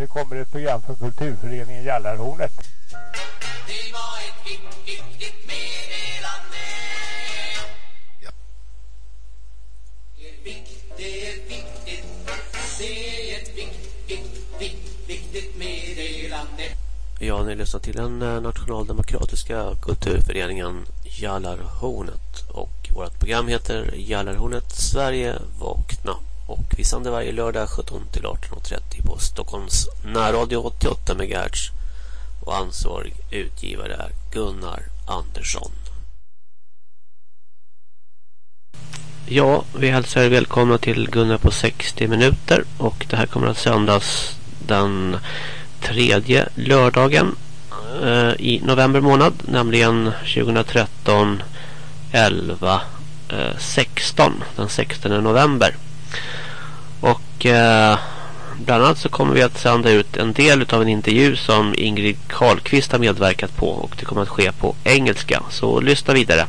Nu kommer ett program för Kulturföreningen Jallarhornet. Det var ett viktigt, viktigt meddelande. Ja. Det är viktigt, det är viktigt. Det är ett viktigt, viktigt, viktigt meddelande. Ja, ni lyssnar till den eh, nationaldemokratiska kulturföreningen Jallarhornet vårt program heter Jallarhornet Sverige vakna. Och vi sänder varje lördag 17 till 18.30 på Stockholms närradio 88 MHz och ansvarig utgivare är Gunnar Andersson. Ja, vi hälsar er välkomna till Gunnar på 60 minuter. Och det här kommer att sändas den tredje lördagen eh, i november månad, nämligen 2013 11 16, eh, den 16 november. Och eh, bland annat så kommer vi att sända ut en del av en intervju som Ingrid Karlqvist har medverkat på och det kommer att ske på engelska. Så lyssna vidare.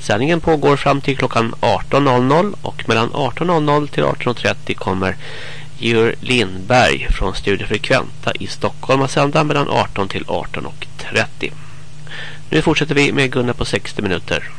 Sändningen pågår fram till klockan 18.00 och mellan 18.00 till 18.30 kommer Georg Lindberg från Studio Frekventa i Stockholm att sända mellan 18 till 18.30. Nu fortsätter vi med Gunnar på 60 minuter.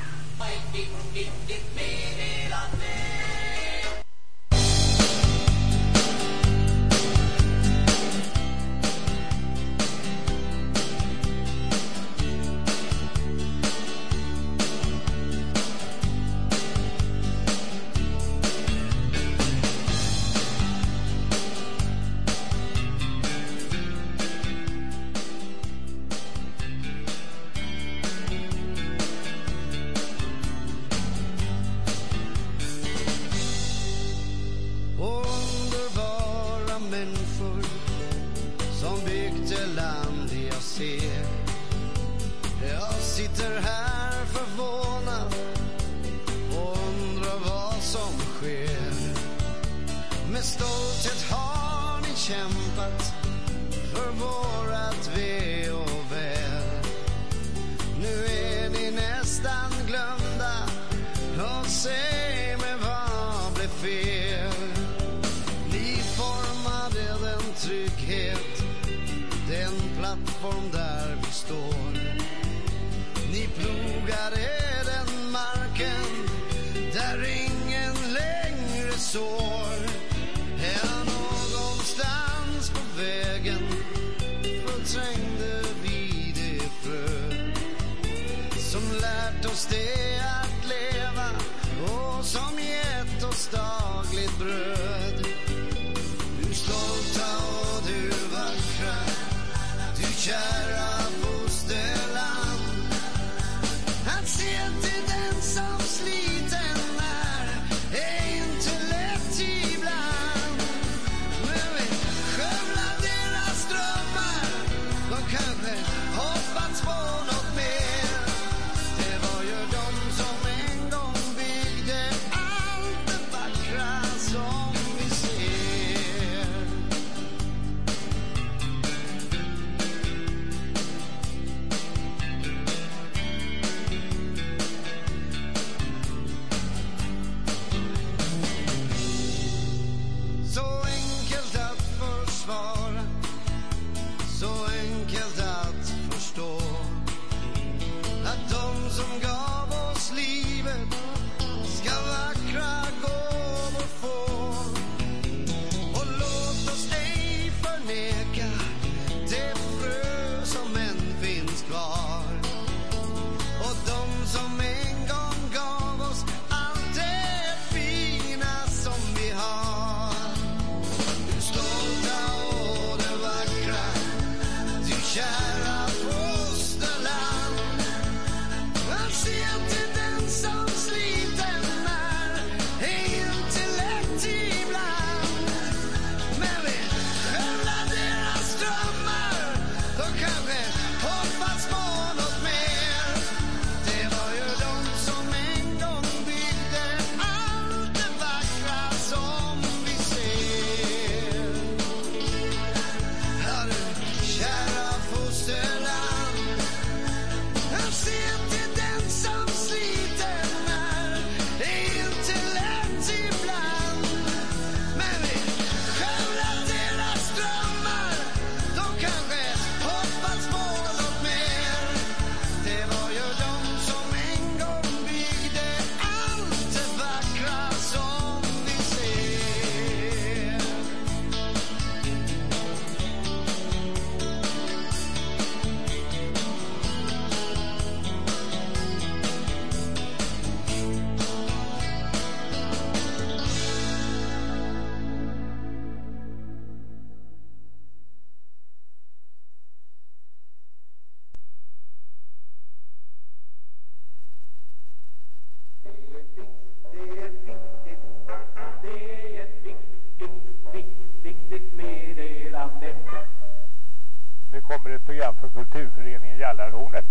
Nu kommer ett program för kulturföreningen Jallarhornet.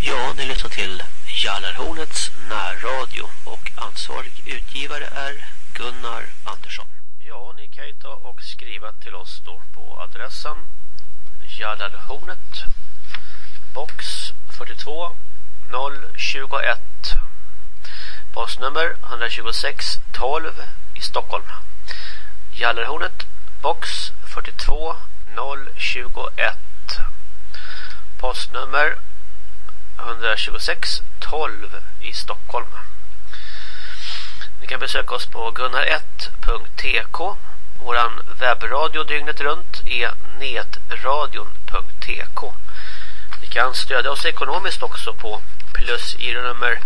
Ja, ni lyssnar till Jallarhornets närradio och ansvarig utgivare är Gunnar Andersson. Ja, ni kan ju ta och skriva till oss då på adressen Jallarhornet box 42 021 postnummer 126 12 i Stockholm. Jallarhornet box 42 021 postnummer 126 12 i Stockholm. Ni kan besöka oss på gunnar1.tk. Våran webbradio dygnet runt är netradion.tk. Ni kan stödja oss ekonomiskt också på plus i nummer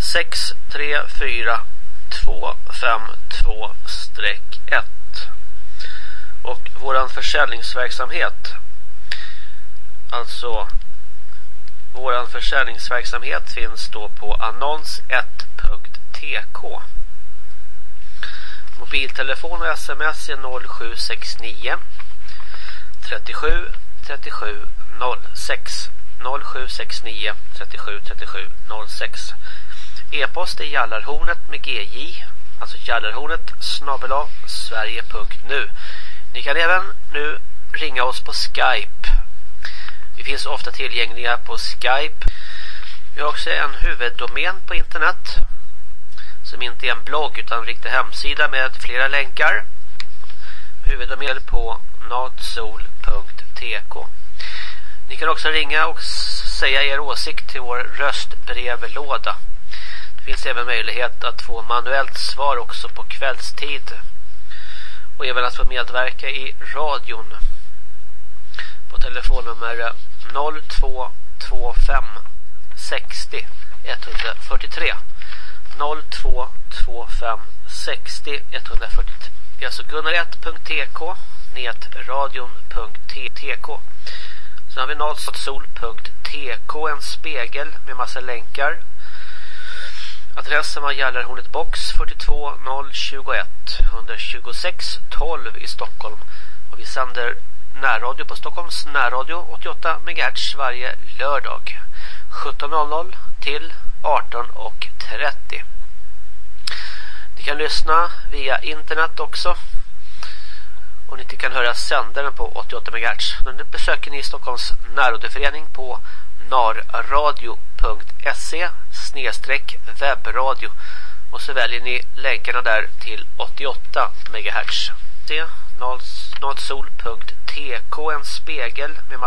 634252-1 och våran försäljningsverksamhet alltså våran försäljningsverksamhet finns då på annons1.tk Mobiltelefon och sms är 0769 37 37 06 0769 37 37 06 E-post är jallarhornet med gj alltså jallarhornet snabbela sverige.nu Ni kan även nu ringa oss på Skype. Vi finns ofta tillgängliga på Skype. Vi har också en huvuddomän på internet som inte är en blogg utan en riktig hemsida med flera länkar. Huvudomedel på natsol.tk Ni kan också ringa och säga er åsikt till vår röstbrevlåda. Det finns även möjlighet att få manuellt svar också på kvällstid. Och även att få medverka i radion. På telefonnummer 0225 60 143. 0225 60 143. Det är alltså gunnar1.tk netradion.tk Sen har vi natsol.tk en spegel med massa länkar. Adressen var Gällarhornet box 42021 126 12 i Stockholm. Och vi sänder närradio på Stockholms närradio 88 MHz varje lördag 17.00 till 18.30. Ni kan lyssna via internet också. Och ni kan höra sändaren på 88 MHz. Men besöker ni Stockholms närrådeförening på narradio.se webbradio. Och så väljer ni länkarna där till 88 MHz. Se natsol.tk en spegel med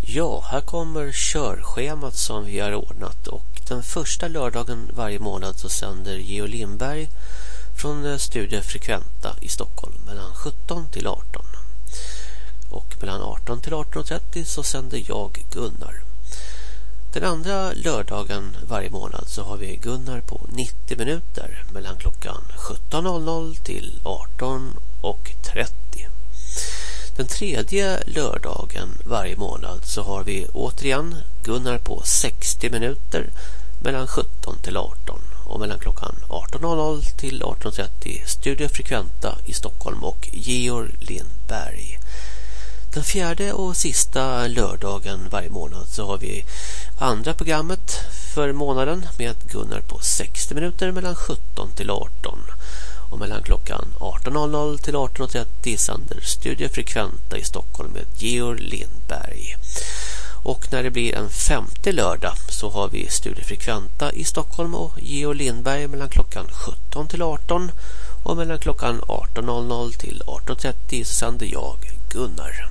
Ja, här kommer körschemat som vi har ordnat och den första lördagen varje månad så sänder Geo Lindberg från eh, Studio Frekventa i Stockholm mellan 17 till 18. Och mellan 18 till 18.30 så sänder jag Gunnar. Den andra lördagen varje månad så har vi Gunnar på 90 minuter mellan klockan 17.00 till 18.30. Den tredje lördagen varje månad så har vi återigen Gunnar på 60 minuter mellan 17 till 18 och mellan klockan 18.00 till 18.30 Studio Frekventa i Stockholm och Georg Lindberg. Den fjärde och sista lördagen varje månad så har vi andra programmet för månaden med Gunnar på 60 minuter mellan 17 till 18 och mellan klockan 18.00 till 18.30 sänder Studio Frekventa i Stockholm med Georg Lindberg. Och när det blir en femte lördag så har vi Studiefrekventa i Stockholm och Geo Lindberg mellan klockan 17 till 18 och mellan klockan 18.00 till 18.30 så sänder jag Gunnar.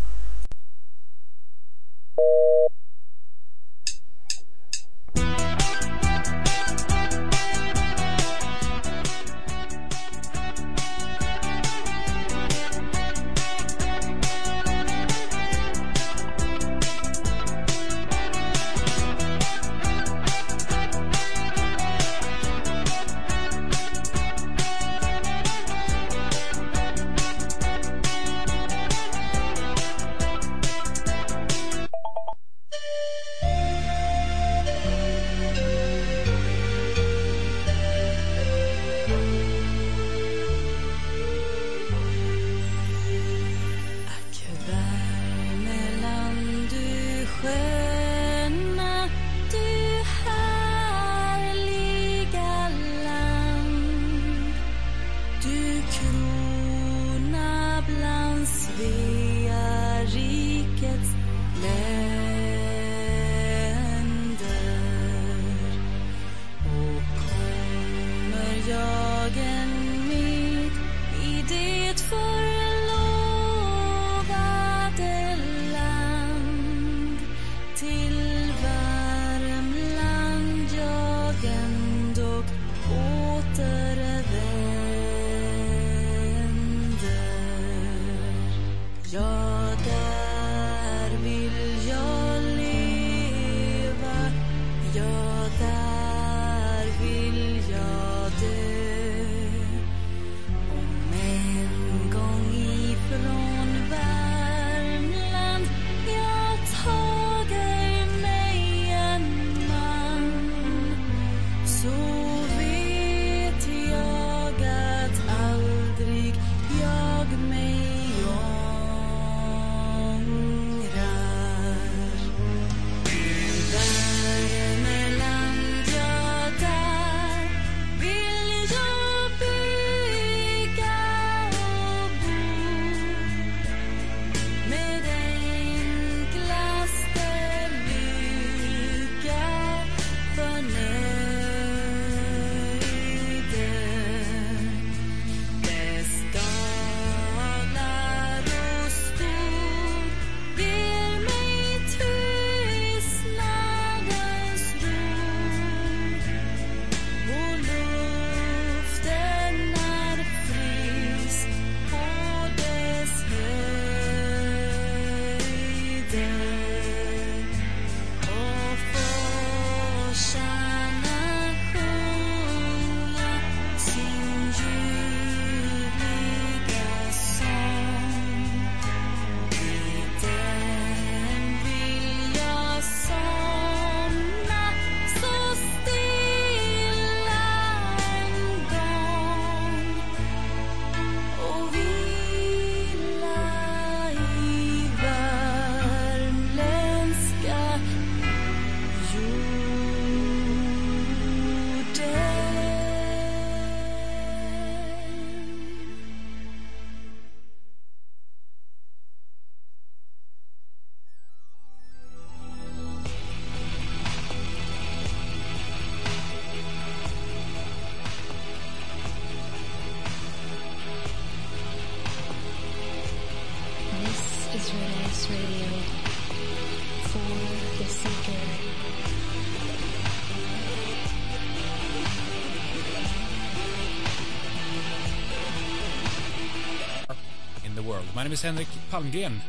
My name is Henrik Palmgren.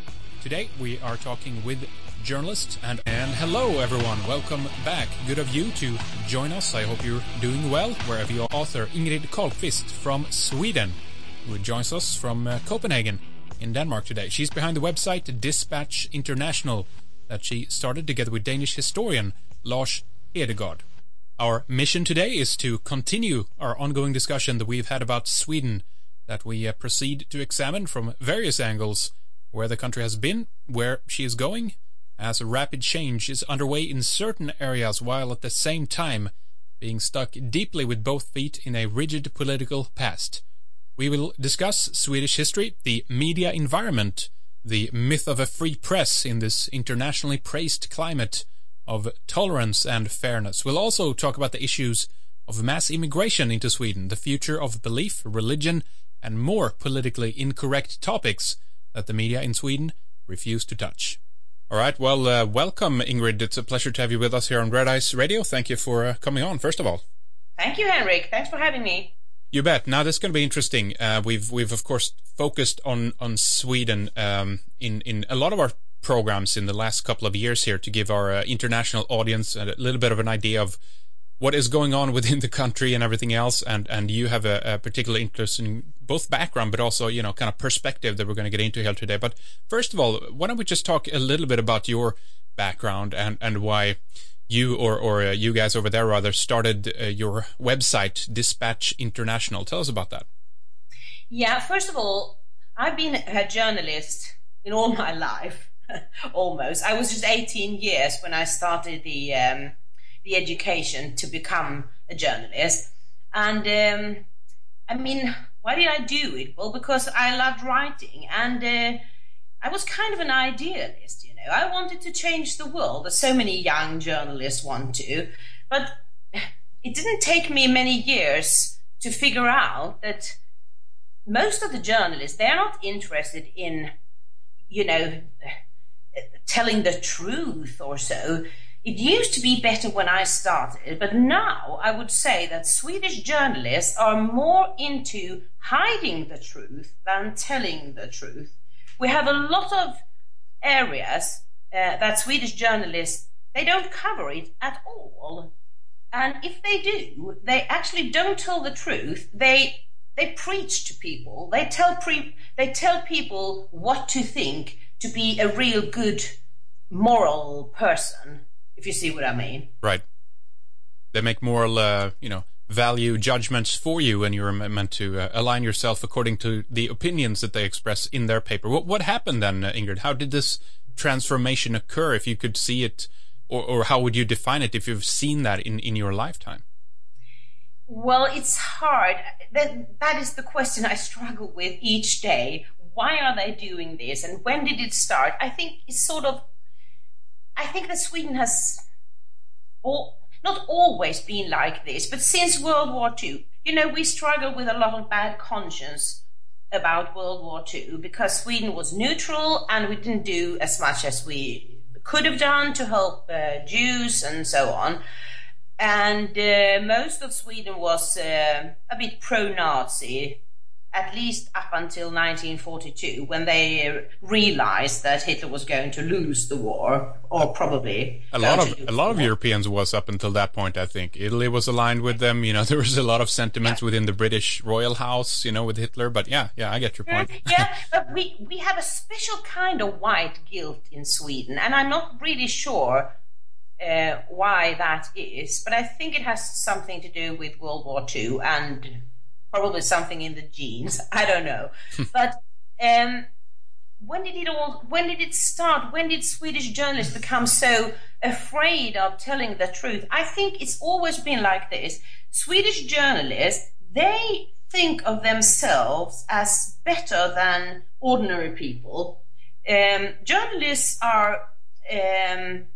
Today we are talking with journalist and and hello everyone. Welcome back. Good of you to join us. I hope you're doing well wherever you are. Author Ingrid Carlqvist from Sweden who joins us from uh, Copenhagen in Denmark today. She's behind the website Dispatch International that she started together with Danish historian Lars Hedegaard. Our mission today is to continue our ongoing discussion that we've had about Sweden, that we uh, proceed to examine from various angles where the country has been, where she is going, as a rapid change is underway in certain areas while at the same time being stuck deeply with both feet in a rigid political past. We will discuss Swedish history, the media environment, the myth of a free press in this internationally praised climate of tolerance and fairness. We'll also talk about the issues of mass immigration into Sweden, the future of belief, religion, and more politically incorrect topics that the media in Sweden refuse to touch. All right, well, uh, welcome, Ingrid. It's a pleasure to have you with us here on Red Ice Radio. Thank you for uh, coming on, first of all. Thank you, Henrik. Thanks for having me. You bet. Now this is going to be interesting. Uh, we've we've of course focused on on Sweden um, in in a lot of our programs in the last couple of years here to give our uh, international audience a little bit of an idea of what is going on within the country and everything else. And and you have a, a particular interest in both background, but also you know kind of perspective that we're going to get into here today. But first of all, why don't we just talk a little bit about your background and and why you or or uh, you guys over there rather started uh, your website Dispatch International. Tell us about that. Yeah, first of all, I've been a journalist in all my life, almost. I was just 18 years when I started the um, the education to become a journalist, and um, I mean, why did I do it? Well, because I loved writing, and uh, I was kind of an idealist. You know, I wanted to change the world, as so many young journalists want to, but it didn't take me many years to figure out that most of the journalists they're not interested in you know telling the truth or so it used to be better when i started but now i would say that swedish journalists are more into hiding the truth than telling the truth we have a lot of areas uh, that swedish journalists they don't cover it at all and if they do they actually don't tell the truth they they preach to people. They tell pre- they tell people what to think to be a real good moral person. If you see what I mean. Right. They make moral, uh, you know, value judgments for you, and you're meant to uh, align yourself according to the opinions that they express in their paper. What what happened then, uh, Ingrid? How did this transformation occur? If you could see it, or or how would you define it if you've seen that in in your lifetime? Well, it's hard. That, that is the question I struggle with each day. Why are they doing this? And when did it start? I think it's sort of, I think that Sweden has all, not always been like this, but since World War II, you know, we struggle with a lot of bad conscience about World War II because Sweden was neutral and we didn't do as much as we could have done to help uh, Jews and so on. And uh, most of Sweden was uh, a bit pro-Nazi, at least up until 1942, when they realized that Hitler was going to lose the war, or probably a lot of a lot of Europeans was up until that point. I think Italy was aligned with them. You know, there was a lot of sentiments yeah. within the British royal house, you know, with Hitler. But yeah, yeah, I get your point. yeah, but we we have a special kind of white guilt in Sweden, and I'm not really sure uh, why that is, but I think it has something to do with World War II and probably something in the genes. I don't know. but um, when did it all? When did it start? When did Swedish journalists become so afraid of telling the truth? I think it's always been like this. Swedish journalists they think of themselves as better than ordinary people. Um, journalists are um,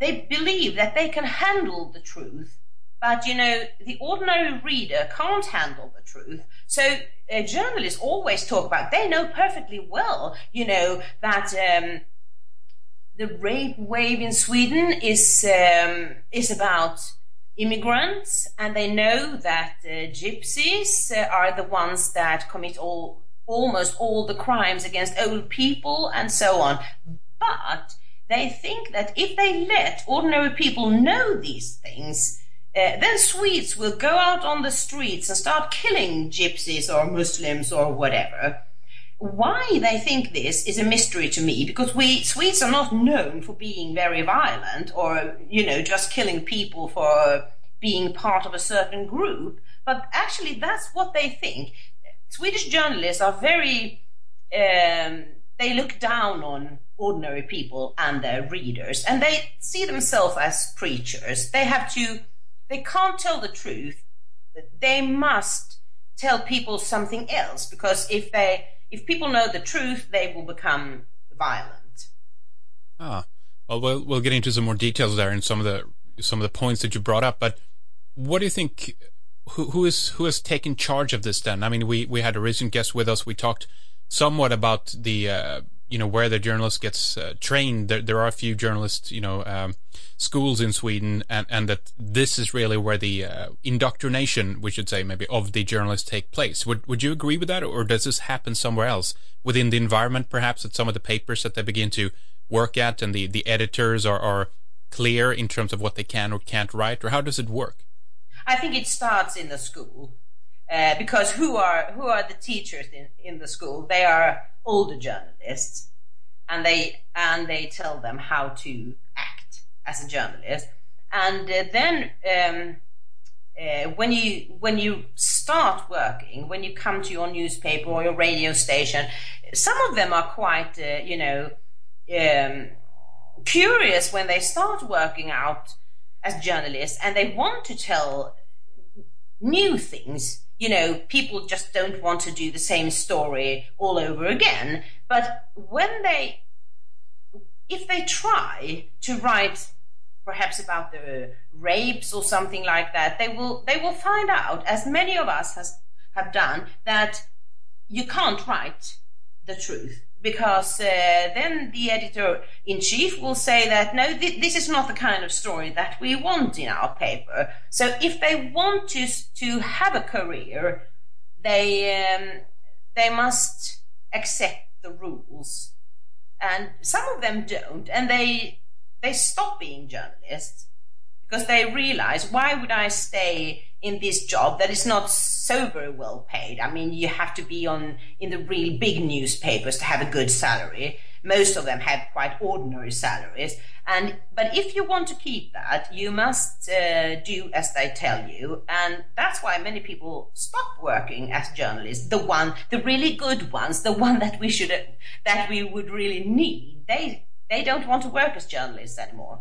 they believe that they can handle the truth, but you know, the ordinary reader can't handle the truth. So uh, journalists always talk about, they know perfectly well, you know, that um, the rape wave in Sweden is um, is about immigrants, and they know that uh, gypsies uh, are the ones that commit all almost all the crimes against old people and so on. But they think that if they let ordinary people know these things, uh, then Swedes will go out on the streets and start killing gypsies or Muslims or whatever. Why they think this is a mystery to me because we Swedes are not known for being very violent or, you know, just killing people for being part of a certain group. But actually, that's what they think. Swedish journalists are very, um, they look down on ordinary people and their readers, and they see themselves as preachers. They have to, they can't tell the truth. They must tell people something else because if they, if people know the truth, they will become violent. Ah, well, we'll we'll get into some more details there and some of the some of the points that you brought up. But what do you think? Who who is who has taken charge of this? Then, I mean, we we had a recent guest with us. We talked somewhat about the uh, you know where the journalist gets uh, trained. There, there are a few journalists, you know, um, schools in Sweden, and, and that this is really where the uh, indoctrination, we should say, maybe of the journalists take place. Would would you agree with that, or does this happen somewhere else within the environment, perhaps at some of the papers that they begin to work at, and the the editors are are clear in terms of what they can or can't write, or how does it work? I think it starts in the school. Uh, because who are who are the teachers in, in the school? They are older journalists, and they and they tell them how to act as a journalist. And uh, then um, uh, when you when you start working, when you come to your newspaper or your radio station, some of them are quite uh, you know um, curious when they start working out as journalists, and they want to tell new things you know, people just don't want to do the same story all over again. But when they, if they try to write perhaps about the rapes or something like that, they will, they will find out, as many of us has, have done, that you can't write the truth because uh, then the editor in chief will say that no, th- this is not the kind of story that we want in our paper. So if they want to to have a career, they um, they must accept the rules, and some of them don't, and they they stop being journalists because they realize why would I stay in this job that is not so very well paid. I mean, you have to be on in the real big newspapers to have a good salary. Most of them have quite ordinary salaries. And but if you want to keep that, you must uh, do as they tell you, and that's why many people stop working as journalists. The one, the really good ones, the one that we should that we would really need. They they don't want to work as journalists anymore.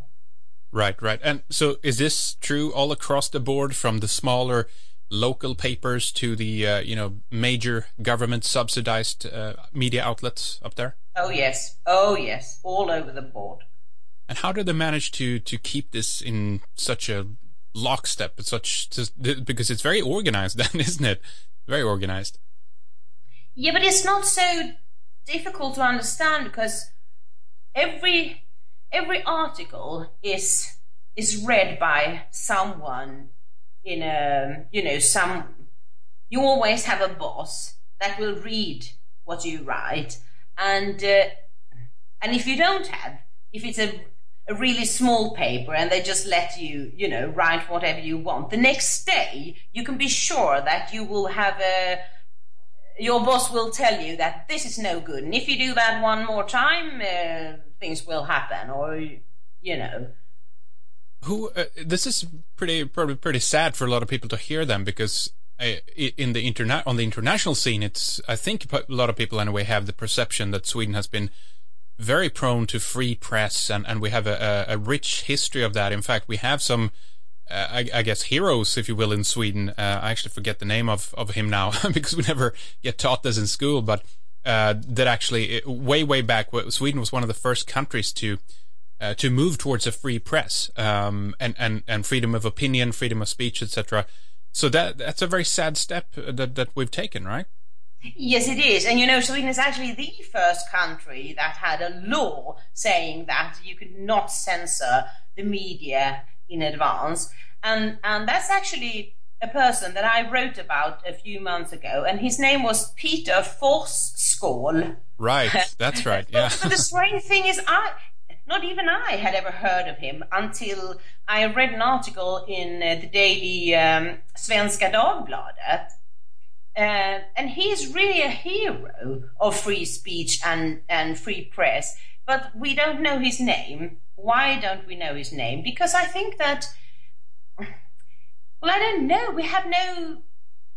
Right, right. And so is this true all across the board from the smaller local papers to the uh, you know major government subsidized uh, media outlets up there? Oh yes. Oh yes, all over the board. And how do they manage to to keep this in such a lockstep, such because it's very organized then, isn't it? Very organized. Yeah, but it's not so difficult to understand because every every article is is read by someone in a you know some you always have a boss that will read what you write. And uh, and if you don't have if it's a a really small paper and they just let you you know write whatever you want the next day you can be sure that you will have a your boss will tell you that this is no good. And if you do that one more time uh, things will happen, or you know. Who? Uh, this is pretty probably pretty sad for a lot of people to hear them because uh, in the internet on the international scene, it's I think a lot of people anyway have the perception that Sweden has been very prone to free press, and, and we have a, a, rich history of that. In fact, we have some. Uh, I, I, guess heroes, if you will, in Sweden. Uh, I actually forget the name of, of him now because we never get taught this in school. But uh, that actually way way back Sweden was one of the first countries to uh, to move towards a free press um, and and and freedom of opinion, freedom of speech, etc. So that that's a very sad step that that we've taken, right? Yes, it is. And you know, Sweden is actually the first country that had a law saying that you could not censor the media in advance. And, and that's actually a person that I wrote about a few months ago, and his name was Peter Forsskål. Right, that's right. Yeah. but, but the strange thing is, I not even I had ever heard of him until I read an article in uh, the daily um, Svenska Dagbladet. Uh, and he is really a hero of free speech and, and free press, but we don't know his name. Why don't we know his name? Because I think that, well, I don't know. We have no,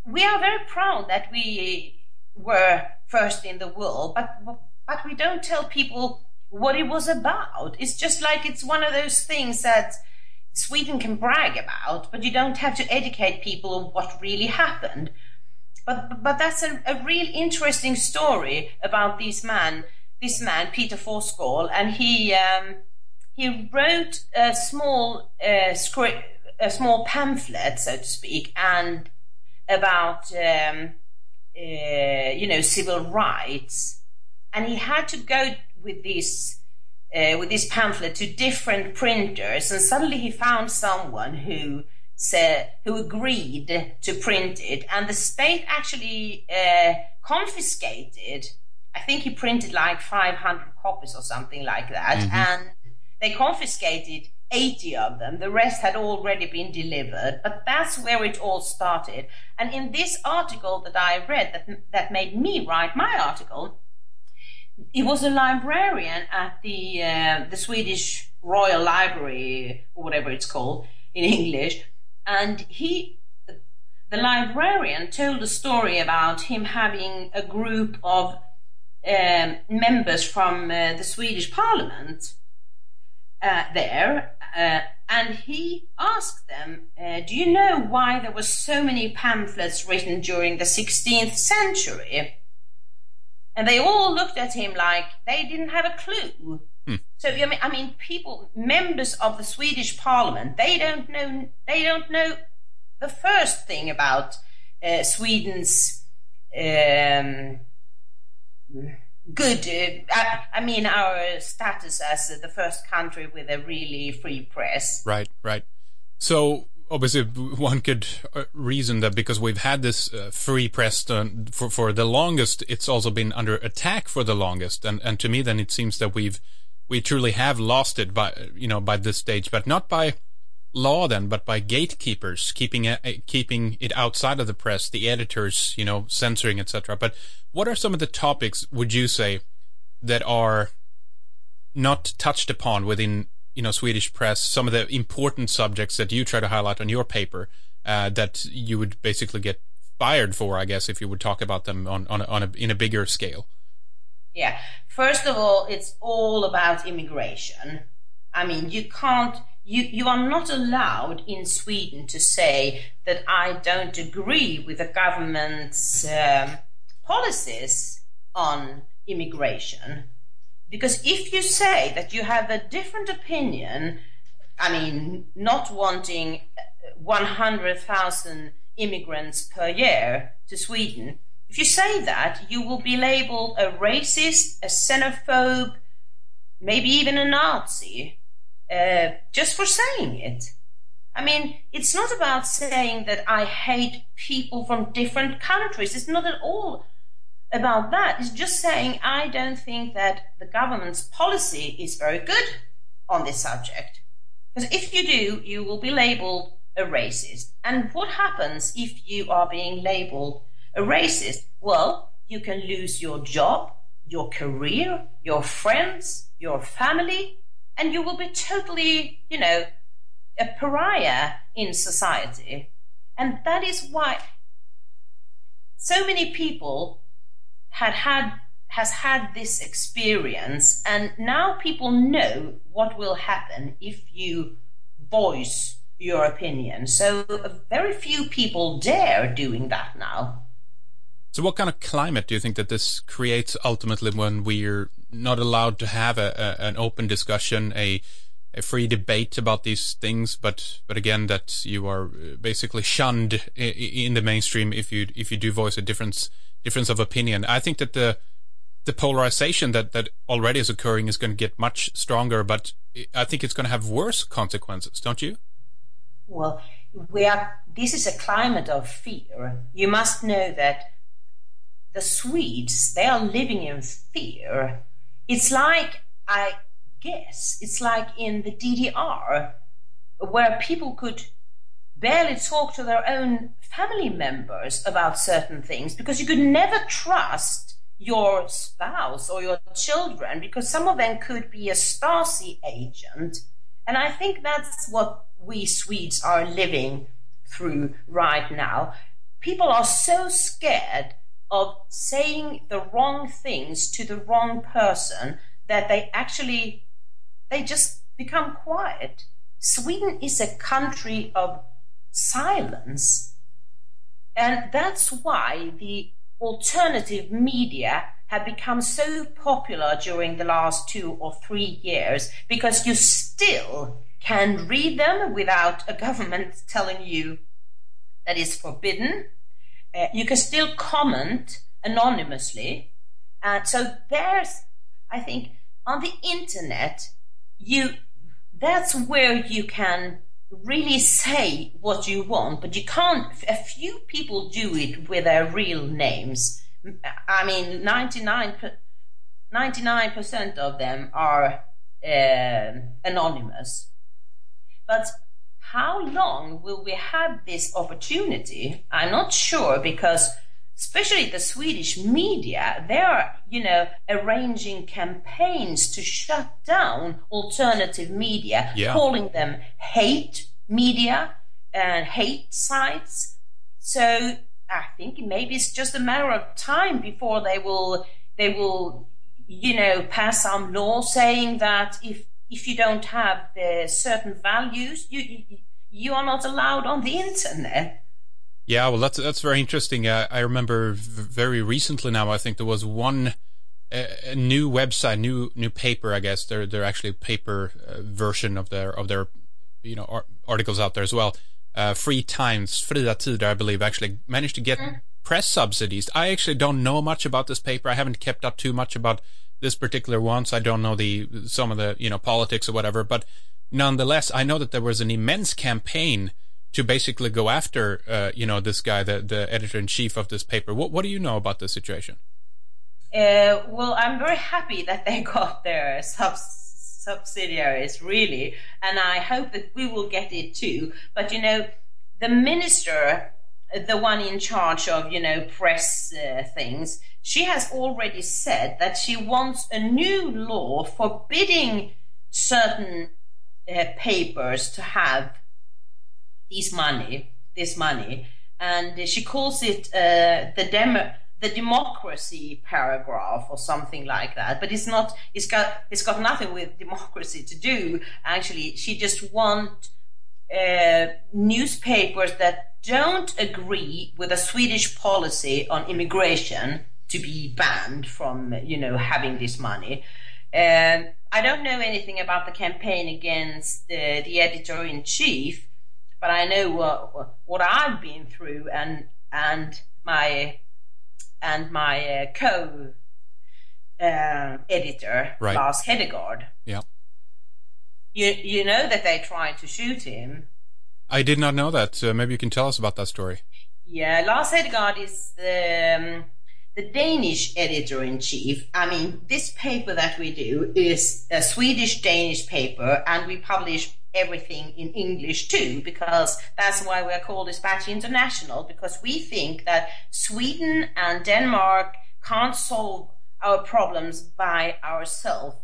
we are very proud that we were first in the world, but, but we don't tell people what it was about. It's just like it's one of those things that Sweden can brag about, but you don't have to educate people on what really happened. But but that's a, a real interesting story about this man, this man Peter Forsskål, and he um, he wrote a small uh, script, a small pamphlet, so to speak, and about um, uh, you know civil rights, and he had to go with this uh, with this pamphlet to different printers, and suddenly he found someone who said who agreed to print it, and the state actually uh, confiscated. I think he printed like 500 copies or something like that, Mhm. and they confiscated 80 of them. The rest had already been delivered, but that's where it all started. And in this article that I read, that that made me write my article, it was a librarian at the uh, the Swedish Royal Library or whatever it's called in English, and he the librarian told a story about him having a group of um, members from uh, the Swedish Parliament uh, there, uh, and he asked them, uh, "Do you know why there were so many pamphlets written during the 16th century?" And they all looked at him like they didn't have a clue. So I mean, I mean, people, members of the Swedish Parliament, they don't know, they don't know the first thing about uh, Sweden's um, good. Uh, I, I mean, our status as the first country with a really free press. Right, right. So obviously, one could uh, reason that because we've had this uh, free press uh, for for the longest, it's also been under attack for the longest, and and to me, then it seems that we've we truly have lost it by you know by this stage, but not by law then, but by gatekeepers keeping it, uh, keeping it outside of the press, the editors, you know, censoring, etc. But what are some of the topics would you say that are not touched upon within you know Swedish press? Some of the important subjects that you try to highlight on your paper uh, that you would basically get fired for, I guess, if you would talk about them on on on a, in a bigger scale. Yeah. First of all, it's all about immigration. I mean, you can't, you, you are not allowed in Sweden to say that I don't agree with the government's um, policies on immigration. Because if you say that you have a different opinion, I mean, not wanting 100,000 immigrants per year to Sweden, if you say that, you will be labeled a racist, a xenophobe, maybe even a Nazi, uh, just for saying it. I mean, it's not about saying that I hate people from different countries. It's not at all about that. It's just saying I don't think that the government's policy is very good on this subject. Because if you do, you will be labeled a racist. And what happens if you are being labeled a racist? Well, you can lose your job, your career, your friends, your family, and you will be totally, you know, a pariah in society. And that is why so many people had had has had this experience and now people know what will happen if you voice your opinion. So very few people dare doing that now. So, what kind of climate do you think that this creates ultimately when we're not allowed to have a, a an open discussion, a a free debate about these things, but but again that you are uh, basically shunned in the mainstream if you if you do voice a difference difference of opinion. I think that the the polarization that that already is occurring is going to get much stronger, but I think it's going to have worse consequences, don't you? Well, we are. This is a climate of fear. You must know that the Swedes they are living in fear. It's like I guess it's like in the DDR, where people could barely talk to their own family members about certain things because you could never trust your spouse or your children because some of them could be a Stasi agent. And I think that's what we Swedes are living through right now. People are so scared of saying the wrong things to the wrong person that they actually they just become quiet. Sweden is a country of silence. And that's why the alternative media have become so popular during the last two or three years because you still can read them without a government telling you that is forbidden. Uh, you can still comment anonymously. And so there's, I think, on the internet, you that's where you can really say what you want, but you can't. A few people do it with their real names. I mean, 99 percent of them are uh, anonymous. But how long will we have this opportunity? I'm not sure because especially the Swedish media, they are, you know, arranging campaigns to shut down alternative media, yeah. calling them hate media and hate sites. So I think maybe it's just a matter of time before they will they will you know pass some law saying that if if you don't have the certain values you you, are not allowed on the internet yeah, well, that's that's very interesting. Uh, I remember very recently now. I think there was one a, new website, new new paper. I guess they're they're actually paper uh, version of their of their you know ar- articles out there as well. Uh, Free Times, Fria Tider, I believe, actually managed to get mm. press subsidies. I actually don't know much about this paper. I haven't kept up too much about this particular so I don't know the some of the you know politics or whatever. But nonetheless, I know that there was an immense campaign to basically go after, uh, you know, this guy, the, the editor in chief of this paper. What, what do you know about the situation? Uh, well, I'm very happy that they got their subs- subsidiaries, really, and I hope that we will get it too. But you know, the minister, the one in charge of you know press uh, things, she has already said that she wants a new law forbidding certain uh, papers to have this money, this money, and she calls it uh, the demo the democracy paragraph or something like that. But it's not it's got it's got nothing with democracy to do. Actually she just want uh, newspapers that don't agree with a swedish policy on immigration to be banned from you know having this money and i don't know anything about the campaign against the, the editor in chief but I know what what I've been through and and my and my uh, co uh, editor right. Lars Hedegaard. Yeah. You you know that they tried to shoot him. I did not know that. Uh, maybe you can tell us about that story. Yeah, Lars Hedegaard is the um, the Danish editor in chief. I mean, this paper that we do is a Swedish Danish paper, and we publish everything in English too, because that's why we're called Dispatch International, because we think that Sweden and Denmark can't solve our problems by ourselves.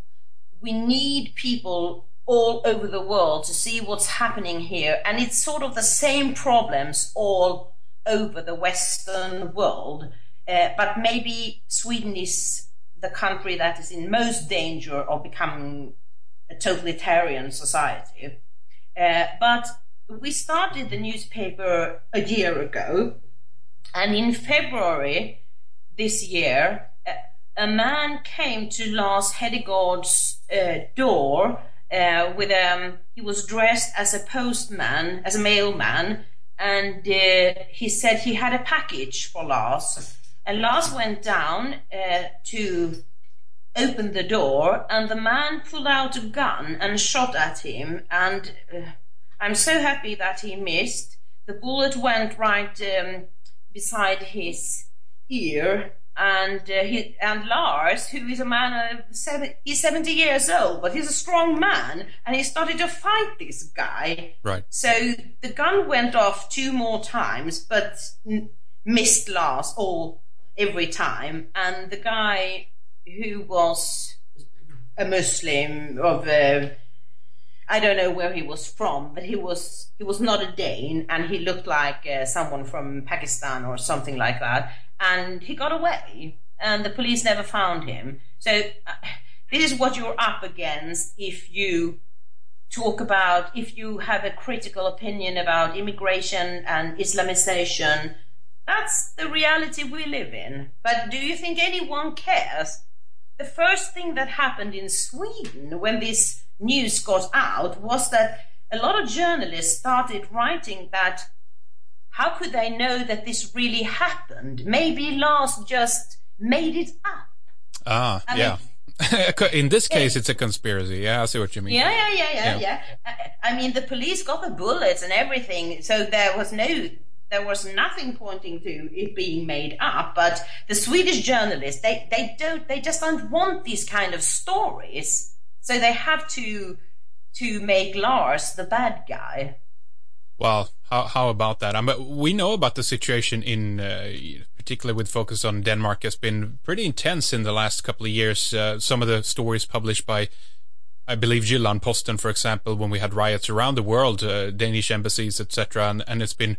We need people all over the world to see what's happening here, and it's sort of the same problems all over the Western world. Uh, but maybe Sweden is the country that is in most danger of becoming a totalitarian society. Uh, but we started the newspaper a year ago, and in February this year, a, a man came to Lars Hedegaard's uh, door uh, with um, he was dressed as a postman, as a mailman, and uh, he said he had a package for Lars. And Lars went down uh, to open the door, and the man pulled out a gun and shot at him. And uh, I'm so happy that he missed. The bullet went right um, beside his ear, and uh, he, and Lars, who is a man of seven, he's 70 years old, but he's a strong man, and he started to fight this guy. Right. So the gun went off two more times, but n- missed Lars all every time, and the guy who was a Muslim of uh, I don't know where he was from, but he was he was not a Dane, and he looked like uh, someone from Pakistan or something like that. And he got away, and the police never found him. So uh, this is what you're up against if you talk about if you have a critical opinion about immigration and Islamization. That's the reality we live in. But do you think anyone cares? The first thing that happened in Sweden when this news got out was that a lot of journalists started writing that how could they know that this really happened? Maybe Lars just made it up. Ah, I yeah. In this case, it's a conspiracy. Yeah, I see what you mean. Yeah, yeah, yeah, yeah, Yeah. yeah. I, I mean, the police got the bullets and everything, so there was no, there was nothing pointing to it being made up. But the Swedish journalists, they, they don't, they just don't want these kind of stories, so they have to, to make Lars the bad guy. Well, how how about that? Um, but we know about the situation in, uh, particularly with focus on Denmark, has been pretty intense in the last couple of years. Uh, some of the stories published by, I believe, Jylland Posten, for example, when we had riots around the world, uh, Danish embassies, etc., and, and it's been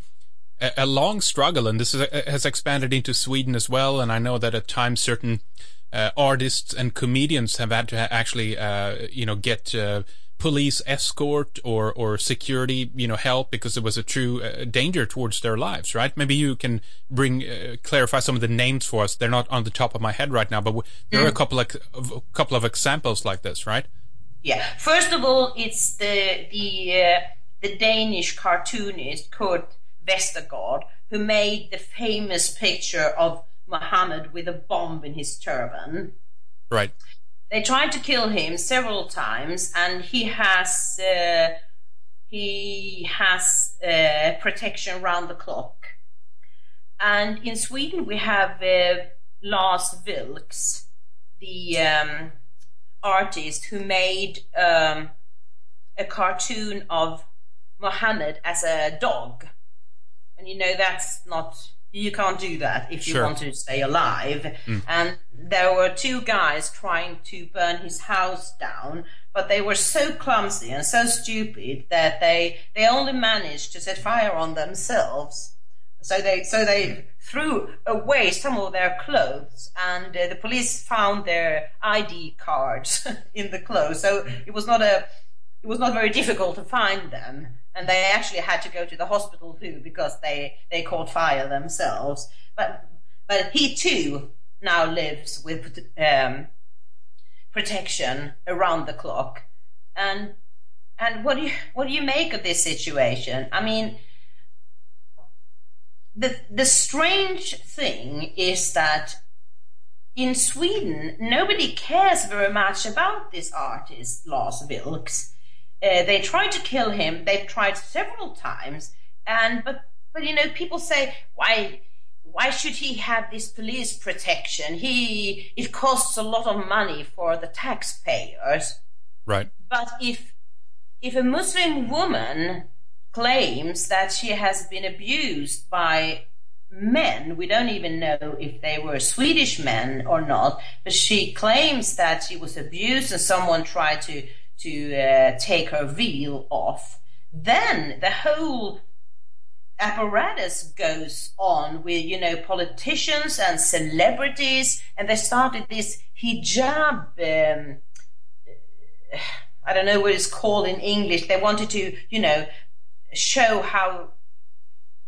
a, a long struggle, and this is, has expanded into Sweden as well. And I know that at times certain uh, artists and comedians have had to actually, uh, you know, get uh, police escort or or security, you know, help because it was a true uh, danger towards their lives. Right? Maybe you can bring uh, clarify some of the names for us. They're not on the top of my head right now, but w- there are a couple of, of a couple of examples like this, right? Yeah. First of all, it's the the uh, the Danish cartoonist Kurt Vestergaard who made the famous picture of Muhammad with a bomb in his turban. Right. They tried to kill him several times, and he has uh, he has uh, protection round the clock. And in Sweden, we have uh, Lars Vilks, the um, artist who made um, a cartoon of Mohammed as a dog. And you know that's not you can't do that if you Sure. want to stay alive. And there were two guys trying to burn his house down, but they were so clumsy and so stupid that they they only managed to set fire on themselves. So they so they threw away some of their clothes, and uh, the police found their ID cards in the clothes. So it was not a it was not very difficult to find them, and they actually had to go to the hospital too because they they caught fire themselves. But but he too now lives with um, protection around the clock, and and what do you what do you make of this situation? I mean the the strange thing is that in Sweden nobody cares very much about this artist Lars Vilks. Uh, they tried to kill him. They've tried several times, and but but you know people say why why should he have this police protection? He it costs a lot of money for the taxpayers. Right. But if if a Muslim woman claims that she has been abused by men, we don't even know if they were Swedish men or not, but she claims that she was abused and someone tried to to uh, take her veil off, then the whole apparatus goes on with you know politicians and celebrities, and they started this hijab. Um, I don't know what it's called in English. They wanted to, you know, show how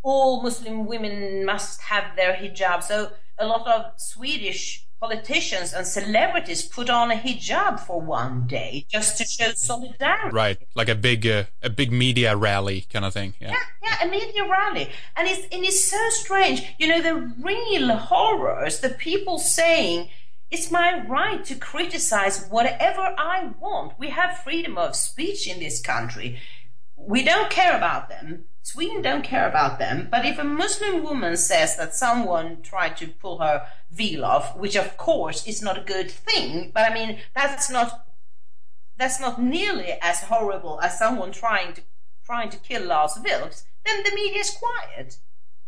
all Muslim women must have their hijab. So a lot of Swedish politicians and celebrities put on a hijab for one day just to show solidarity. Right, like a big uh, a big media rally kind of thing. Yeah. Yeah, yeah, a media rally, and it's and it's so strange. You know, the real horrors, the people saying it's my right to criticize whatever I want. We have freedom of speech in this country. We don't care about them. Sweden don't care about them. But if a Muslim woman says that someone tried to pull her veil off, which of course is not a good thing, but I mean that's not that's not nearly as horrible as someone trying to trying to kill Lars Vilks, then the media is quiet.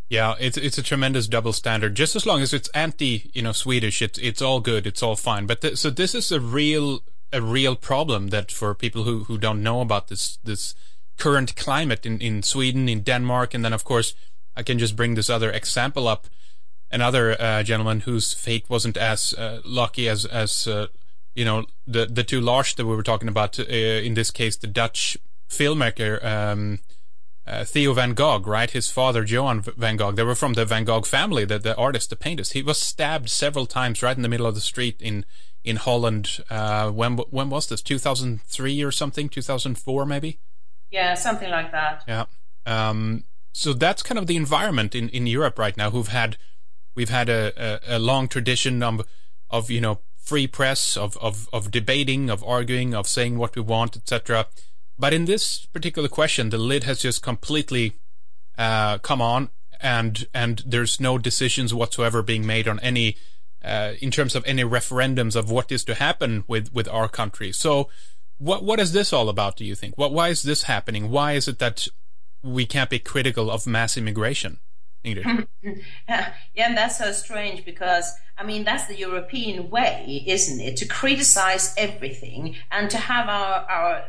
Yeah, it's it's a tremendous double standard. Just as long as it's anti, you know, Swedish, it's it's all good, it's all fine. But th- so this is a real a real problem that for people who who don't know about this this current climate in in Sweden, in Denmark, and then of course I can just bring this other example up. Another uh, gentleman whose fate wasn't as uh, lucky as as uh, you know the the two Lars that we were talking about. Uh, in this case, the Dutch filmmaker. Um, uh, Theo van Gogh, right? His father, Johan van Gogh, they were from the Van Gogh family, the, the artist, the painters. He was stabbed several times right in the middle of the street in, in Holland. Uh, when, when was this? 2003 or something? 2004 maybe? Yeah, something like that. Yeah. Um, so that's kind of the environment in, in Europe right now. Who've had, we've had a, a, a long tradition of, of, you know, free press, of, of, of debating, of arguing, of saying what we want, etc. But in this particular question, the lid has just completely uh, come on, and and there's no decisions whatsoever being made on any uh, in terms of any referendums of what is to happen with with our country. So, what what is this all about? Do you think? What why is this happening? Why is it that we can't be critical of mass immigration? Yeah, and that's so strange because I mean that's the European way, isn't it? To criticize everything and to have our our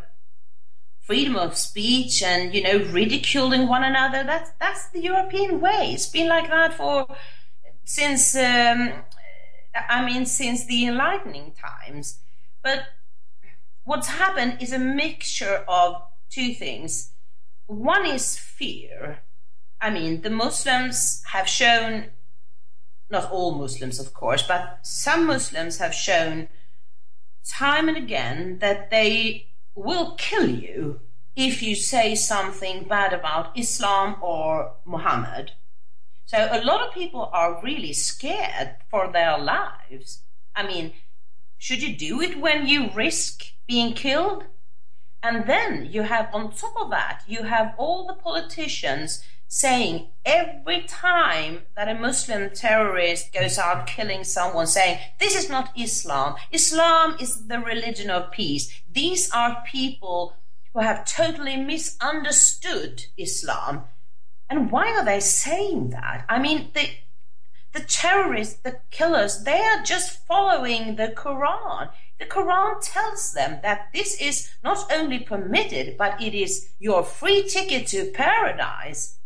freedom of speech and you know ridiculing one another that's that's the european way it's been like that for since um, i mean since the enlightening times but what's happened is a mixture of two things one is fear i mean the muslims have shown not all muslims of course but some muslims have shown time and again that they will kill you if you say something bad about Islam or Muhammad. So a lot of people are really scared for their lives. I mean, should you do it when you risk being killed? And then you have, on top of that, you have all the politicians saying every time that a Muslim terrorist goes out killing someone, saying, This is not Islam. Islam is the religion of peace. These are people who have totally misunderstood Islam. And why are they saying that? I mean, the, the terrorists, the killers, they are just following the Quran. The Quran tells them that this is not only permitted, but it is your free ticket to paradise.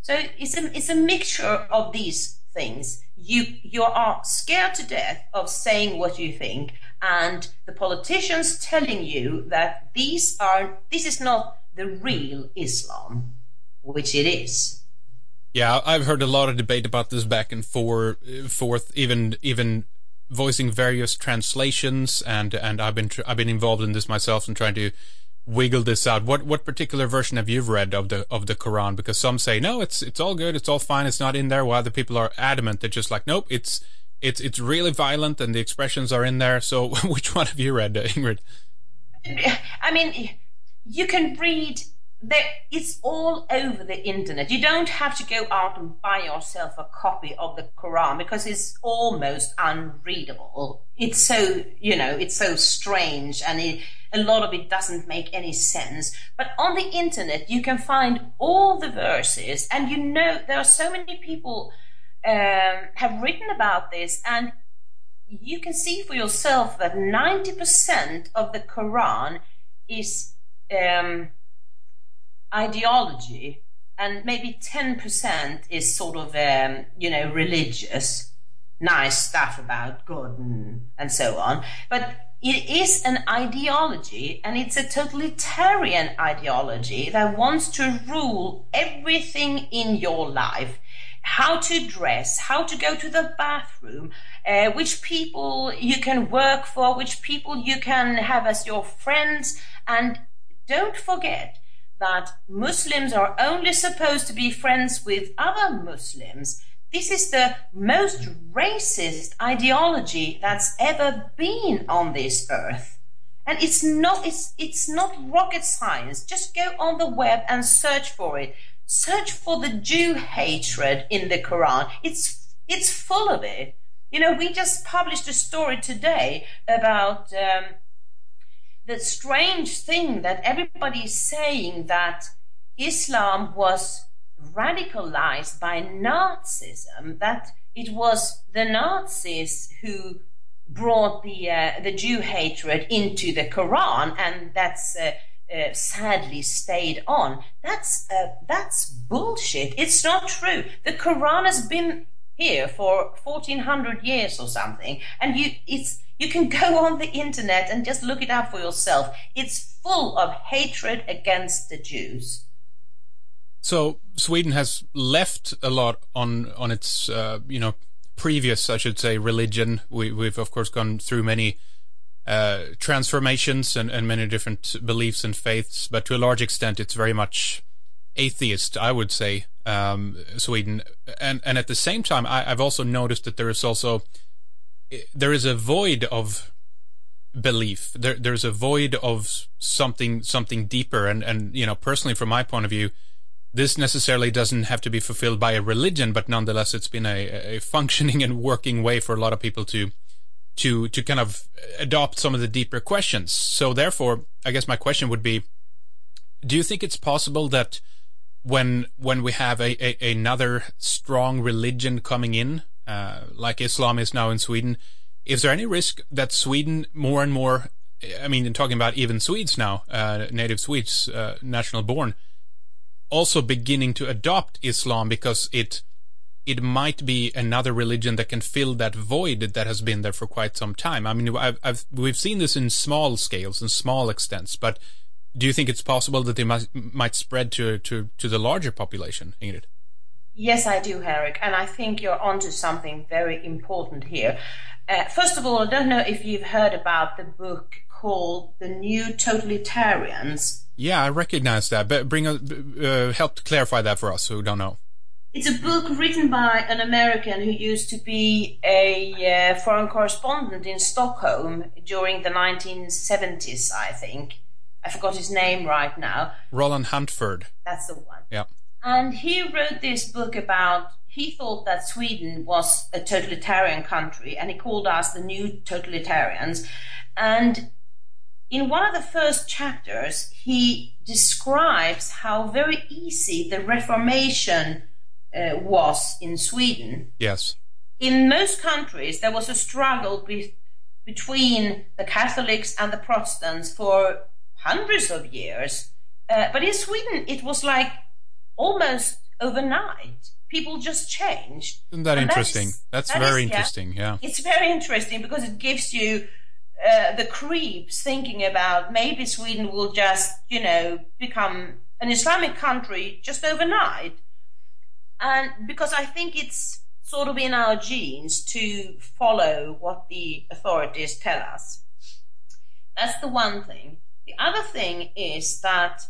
So it's a, it's a mixture of these things. You, you are scared to death of saying what you think, and the politicians telling you that these are, this is not the real Islam, which it is. Yeah, I've heard a lot of debate about this back and forth, even even voicing various translations, and and I've been tr- I've been involved in this myself and trying to wiggle this out. What what particular version have you read of the of the Quran? Because some say no, it's it's all good, it's all fine, it's not in there. While other people are adamant, they're just like, nope, it's it's it's really violent and the expressions are in there. So which one have you read, Ingrid? I mean, you can read. There, it's all over the internet. You don't have to go out and buy yourself a copy of the Quran because it's almost unreadable. It's so, you know, it's so strange and it, a lot of it doesn't make any sense. But on the internet, you can find all the verses, and you know there are so many people um, have written about this, and you can see for yourself that 90% of the Quran is um, ideology, and maybe 10% is sort of, um, you know, religious, nice stuff about God and, and so on. But it is an ideology, and it's a totalitarian ideology that wants to rule everything in your life. how to dress, how to go to the bathroom, uh, which people you can work for, which people you can have as your friends. And don't forget that Muslims are only supposed to be friends with other Muslims. This is the most racist ideology that's ever been on this earth. And it's not it's it's not rocket science. Just go on the web and search for it. Search for the Jew hatred in the Quran. It's it's full of it. You know, we just published a story today about um, the strange thing that everybody is saying that Islam was radicalized by Nazism, that it was the Nazis who brought the uh, the Jew hatred into the Quran, and that's uh, uh, sadly stayed on. That's uh, that's bullshit. It's not true. The Quran has been here for 1400 years or something, and you it's you can go on the internet and just look it up for yourself. It's full of hatred against the Jews. So Sweden has left a lot on on its uh, you know previous, I should say, religion. We, we've of course gone through many uh, transformations and, and many different beliefs and faiths, but to a large extent, it's very much atheist, I would say, um, Sweden. And and at the same time, I, have also noticed that there is also there is a void of belief. There there's a void of something something deeper. And and you know, personally, from my point of view, this necessarily doesn't have to be fulfilled by a religion, but nonetheless, it's been a, a functioning and working way for a lot of people to to to kind of adopt some of the deeper questions. So therefore, I guess my question would be: Do you think it's possible that when when we have a, a another strong religion coming in, uh, like Islam is now in Sweden, is there any risk that Sweden more and more? I mean, in talking about even Swedes now, uh, native Swedes, uh, national born, also beginning to adopt Islam because it it might be another religion that can fill that void that has been there for quite some time. I mean, I've, I've, we've seen this in small scales and small extents, but do you think it's possible that they might, might spread to, to, to the larger population, Ingrid? Yes, I do, Herrick, and I think you're onto something very important here. Uh, first of all, I don't know if you've heard about the book called The New Totalitarians. Yeah, I recognize that, but bring a, uh, help clarify that for us who don't know. It's a book written by an American who used to be a uh, foreign correspondent in Stockholm during the 1970s, I think. I forgot his name right now. Roland Huntford. That's the one. Yeah. And he wrote this book about, he thought that Sweden was a totalitarian country and he called us the new totalitarians. And in one of the first chapters, he describes how very easy the Reformation uh, was in Sweden. Yes. In most countries, there was a struggle be- between the Catholics and the Protestants for hundreds of years. Uh, but in Sweden, it was like almost overnight. People just changed. Isn't that and interesting? That is, That's that very is, interesting, yeah. yeah. It's very interesting because it gives you uh, the creeps thinking about maybe Sweden will just, you know, become an Islamic country just overnight. And because I think it's sort of in our genes to follow what the authorities tell us. That's the one thing. The other thing is that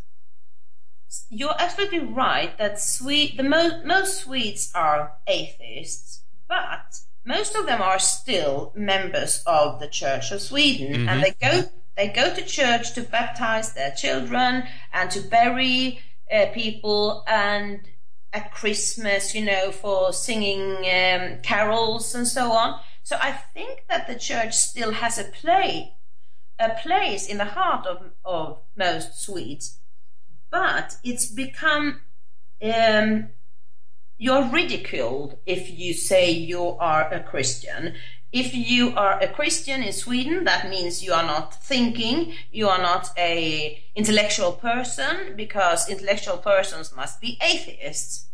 you're absolutely right that Swede, the mo- most Swedes are atheists, but most of them are still members of the Church of Sweden, mm-hmm. and they go they go to church to baptize their children and to bury uh, people and at Christmas, you know, for singing um, carols and so on. So I think that the church still has a play, a place in the heart of, of most Swedes, but it's become um, you're ridiculed if you say you are a Christian. If you are a Christian in Sweden, that means you are not thinking, you are not a intellectual person, because intellectual persons must be atheists.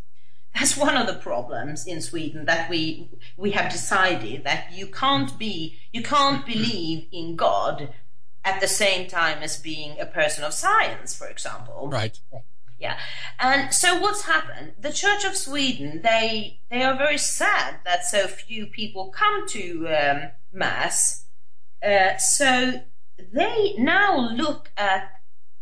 That's one of the problems in Sweden that we we have decided that you can't be you can't believe in God at the same time as being a person of science, for example. Right. Yeah. And so what's happened? The Church of Sweden, they they are very sad that so few people come to um, mass. Uh, so they now look at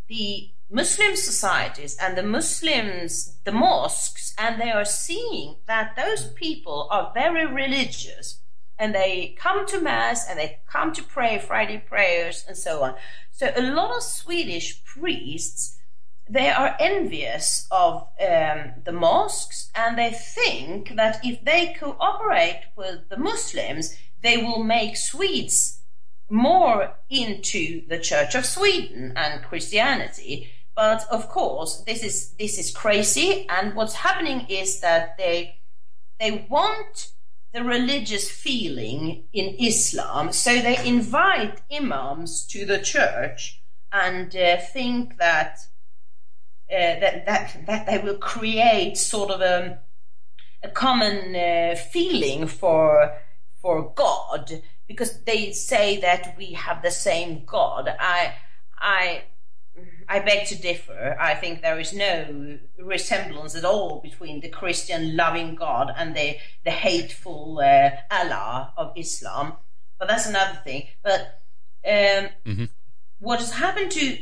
the Muslim societies and the Muslims, the mosques, and they are seeing that those people are very religious and they come to mass and they come to pray Friday prayers and so on. So a lot of Swedish priests they are envious of um, the mosques and they think that if they cooperate with the Muslims, they will make Swedes more into the Church of Sweden and Christianity. But of course, this is this is crazy. And what's happening is that they they want the religious feeling in Islam, so they invite imams to the church and uh, think that uh, that that that they will create sort of a a common uh, feeling for for God because they say that we have the same God. I I I beg to differ. I think there is no resemblance at all between the Christian loving God and the the hateful uh, Allah of Islam. But that's another thing. But um, Mhm. what has happened to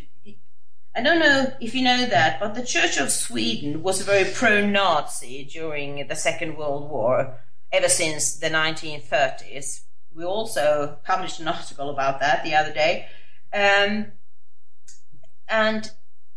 I don't know if you know that, but the Church of Sweden was very pro-Nazi during the Second World War, ever since the 1930s. We also published an article about that the other day. Um, and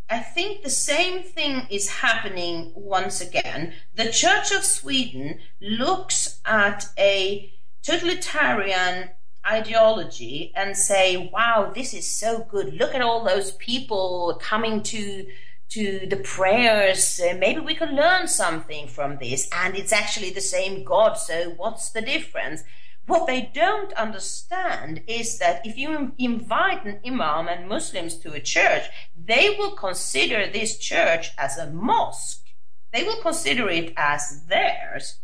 I think the same thing is happening once again. The Church of Sweden looks at a totalitarian ideology and say, wow, this is so good. Look at all those people coming to to the prayers. Uh, maybe we can learn something from this. And it's actually the same God. So what's the difference? What they don't understand is that if you invite an imam and Muslims to a church, they will consider this church as a mosque. They will consider it as theirs.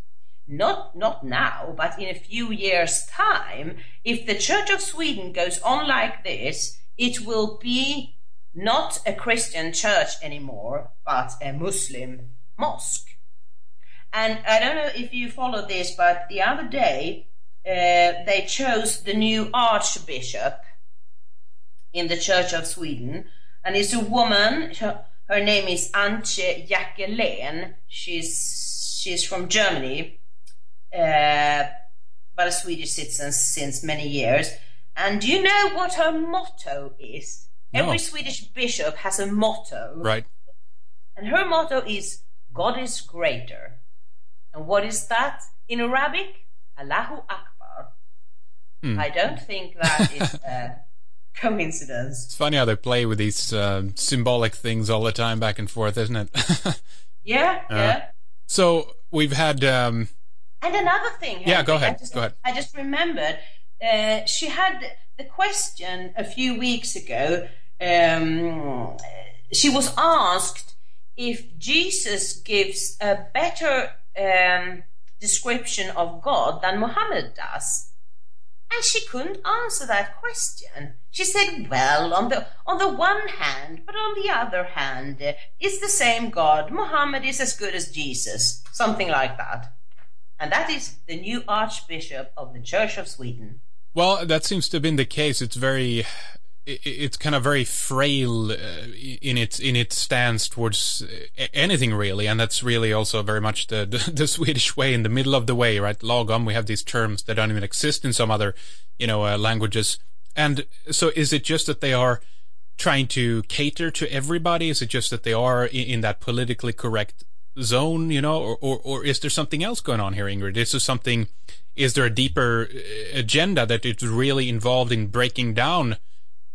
Not, not now, but in a few years' time, if the Church of Sweden goes on like this, it will be not a Christian church anymore, but a Muslim mosque. And I don't know if you follow this, but the other day they chose the new archbishop in the Church of Sweden, and it's a woman. Her, her name is Antje Jackelén. She's she's from Germany, uh, but a Swedish citizen since many years. And do you know what her motto is? No. Every Swedish bishop has a motto. Right. And her motto is God is greater. And what is that in Arabic? Allahu Akbar. Hmm. I don't think that is a coincidence. It's funny how they play with these um, symbolic things all the time, back and forth, isn't it? Yeah, Uh, yeah. so we've had. Um, And another thing. Yeah, go ahead, I just, go ahead. I just remembered. Uh, she had the question a few weeks ago. Um, she was asked if Jesus gives a better um, description of God than Muhammad does. And she couldn't answer that question. She said, "Well, on the on the one hand, but on the other hand, it's the same God. Muhammad is as good as Jesus, something like that." And that is the new Archbishop of the Church of Sweden. well, that seems to have been the case. It's very. It's kind of very frail uh, in its in its stance towards uh, anything really, and that's really also very much the, the the Swedish way in the middle of the way, right? Lagom. We have these terms that don't even exist in some other, you know, uh, languages. And so, is it just that they are trying to cater to everybody? Is it just that they are in, in that politically correct zone, you know, or, or or is there something else going on here, Ingrid? Is there something? Is there a deeper uh, agenda that it's really involved in breaking down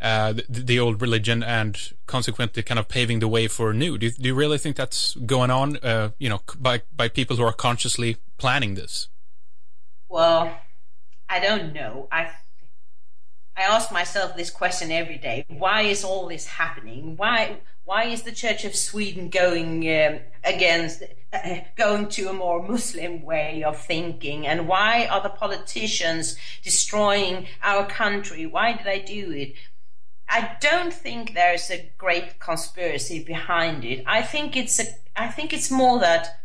uh, the, the old religion and consequently kind of paving the way for a new? Do you, do you really think that's going on? Uh, you know, by by people who are consciously planning this? Well, I don't know. I I ask myself this question every day. Why is all this happening? Why why is the Church of Sweden going um, against uh, going to a more Muslim way of thinking? And why are the politicians destroying our country? Why do they do it? I don't think there's a great conspiracy behind it. I think it's a I think it's more that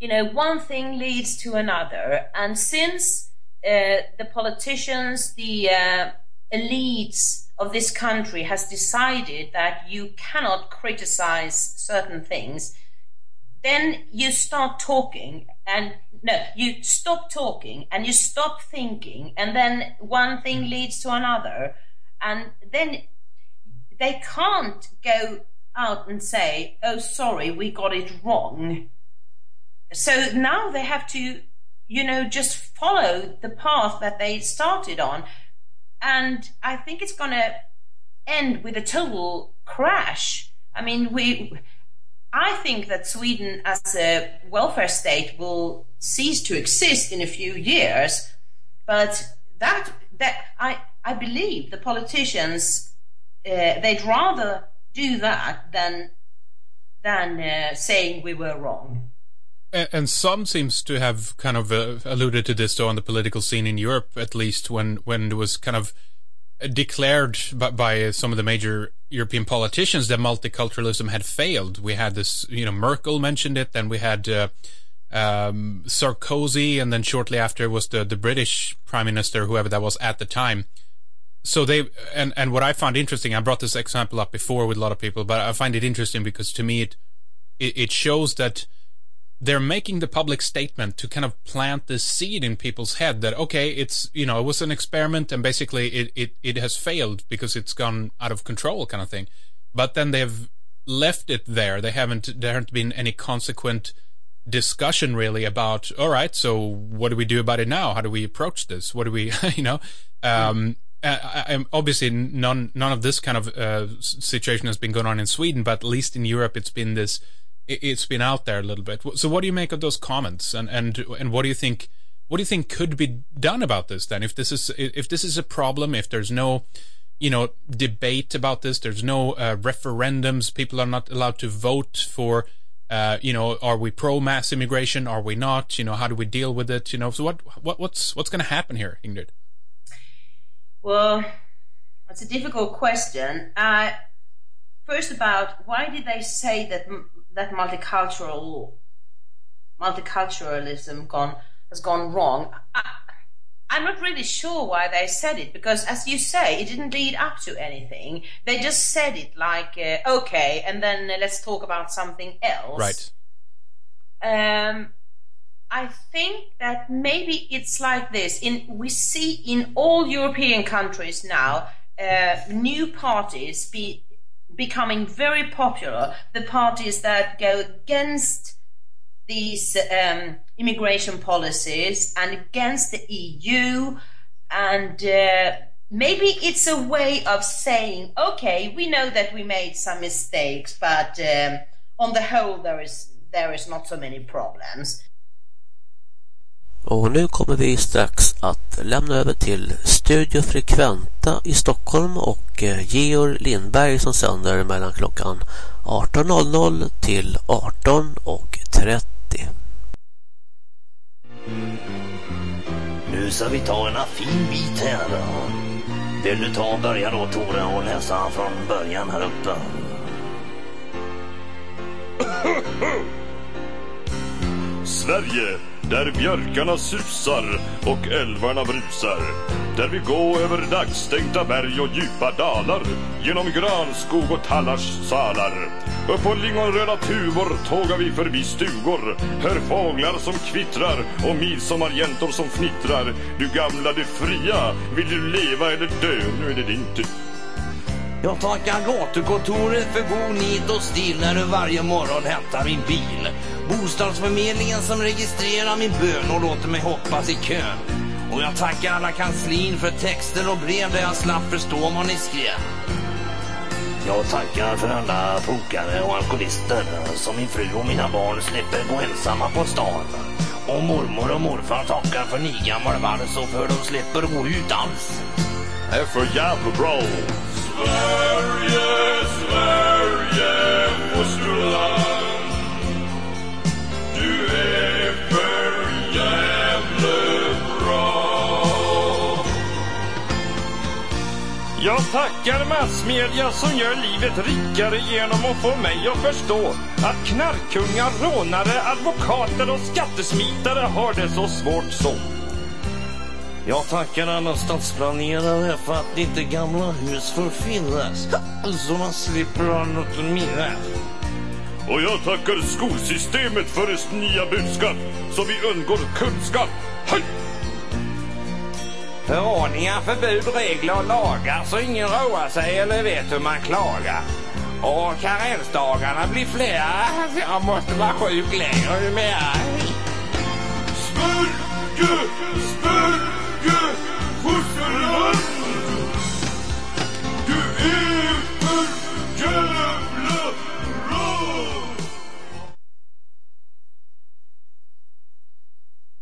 you know one thing leads to another, and since uh, the politicians, the uh, elites of this country has decided that you cannot criticize certain things, then you start talking and no, you stop talking and you stop thinking, and then one thing leads to another, and then they can't go out and say, "Oh, sorry, we got it wrong." So now they have to, you know, just follow the path that they started on, and I think it's going to end with a total crash. I mean, we. I think that Sweden as a welfare state will cease to exist in a few years, but that that I I believe the politicians uh, they'd rather do that than than uh, saying we were wrong. And, some seems to have kind of uh, alluded to this though on the political scene in Europe, at least when when it was kind of declared by, by some of the major European politicians that multiculturalism had failed. We had this, you know, Merkel mentioned it, then we had uh, um, Sarkozy, and then shortly after was the the British Prime Minister, whoever that was at the time so they and and what I found interesting, I brought this example up before with a lot of people, but I find it interesting because to me it it, it shows that they're making the public statement to kind of plant this seed in people's head that okay, it's you know it was an experiment and basically it it it has failed because it's gone out of control kind of thing, but then they've left it there. They haven't there haven't been any consequent discussion really about all right so what do we do about it now? How do we approach this? What do we you know um, uh, obviously none none of this kind of uh, situation has been going on in Sweden, but at least in Europe, it's been this. It's been out there a little bit. So, what do you make of those comments, and and and what do you think? What do you think could be done about this then? If this is if this is a problem, if there's no, you know, debate about this, there's no uh, referendums, people are not allowed to vote for. Uh, you know, are we pro mass immigration? Are we not? You know, how do we deal with it? You know, so what, what what's what's going to happen here, Ingrid? Well, that's a difficult question. Uh, first, about why did they say that that multicultural multiculturalism gone has gone wrong? I, I'm not really sure why they said it because, as you say, it didn't lead up to anything. They just said it like, uh, okay, and then uh, let's talk about something else. Right. Um, I think that maybe it's like this. In we see in all European countries now uh, new parties be becoming very popular. The parties that go against these um, immigration policies and against the EU, and uh, maybe it's a way of saying, okay, we know that we made some mistakes, but um, on the whole, there is there is not so many problems. Och nu kommer vi strax att lämna över till Studio Frekventa i Stockholm och eh, Georg Lindberg som sänder mellan klockan 18.00 till 18.30. Nu ska vi ta en fin bit här. Vill du ta och börja då Tore och läsa från början här uppe? Sverige där björkarna susar och älvarna brusar. Där vi går över dagstänkta berg och djupa dalar. Genom granskog och tallars salar. Upp på lingonröda tuvor tågar vi förbi stugor. Hör fåglar som kvittrar och midsommarjäntor som fnittrar. Du gamla, du fria, vill du leva eller dö? Nu är det din tur. Jag tackar gatukontoret för god nit och stil när du varje morgon hämtar min bil. Bostadsförmedlingen som registrerar min bön och låter mig hoppas i kön. Och jag tackar alla kanslin för texter och brev där jag slapp förstå vad ni skrev. Jag tackar för alla pokare och alkoholister som min fru och mina barn slipper gå ensamma på stan. Och mormor och morfar tackar för nygammal vals och för de slipper gå ut alls. Det Är för jävla bra. Sverige, Sverige, fosterland Du är för jävla bra Jag tackar massmedia som gör livet rikare genom att få mig att förstå att knarkkungar, rånare, advokater och skattesmitare har det så svårt så. Jag tackar alla stadsplanerare för att inte gamla hus får finnas så man slipper ha något att minnas. Och jag tackar skolsystemet för dess nya budskap så vi undgår kunskap. Hej! Förordningar, förbud, regler och lagar så ingen roar sig eller vet hur man klagar. Och karensdagarna blir fler. Jag måste vara sjuk längre och ju mer. Spurge! Spurge! Çünkü kuşların